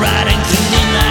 riding through the night.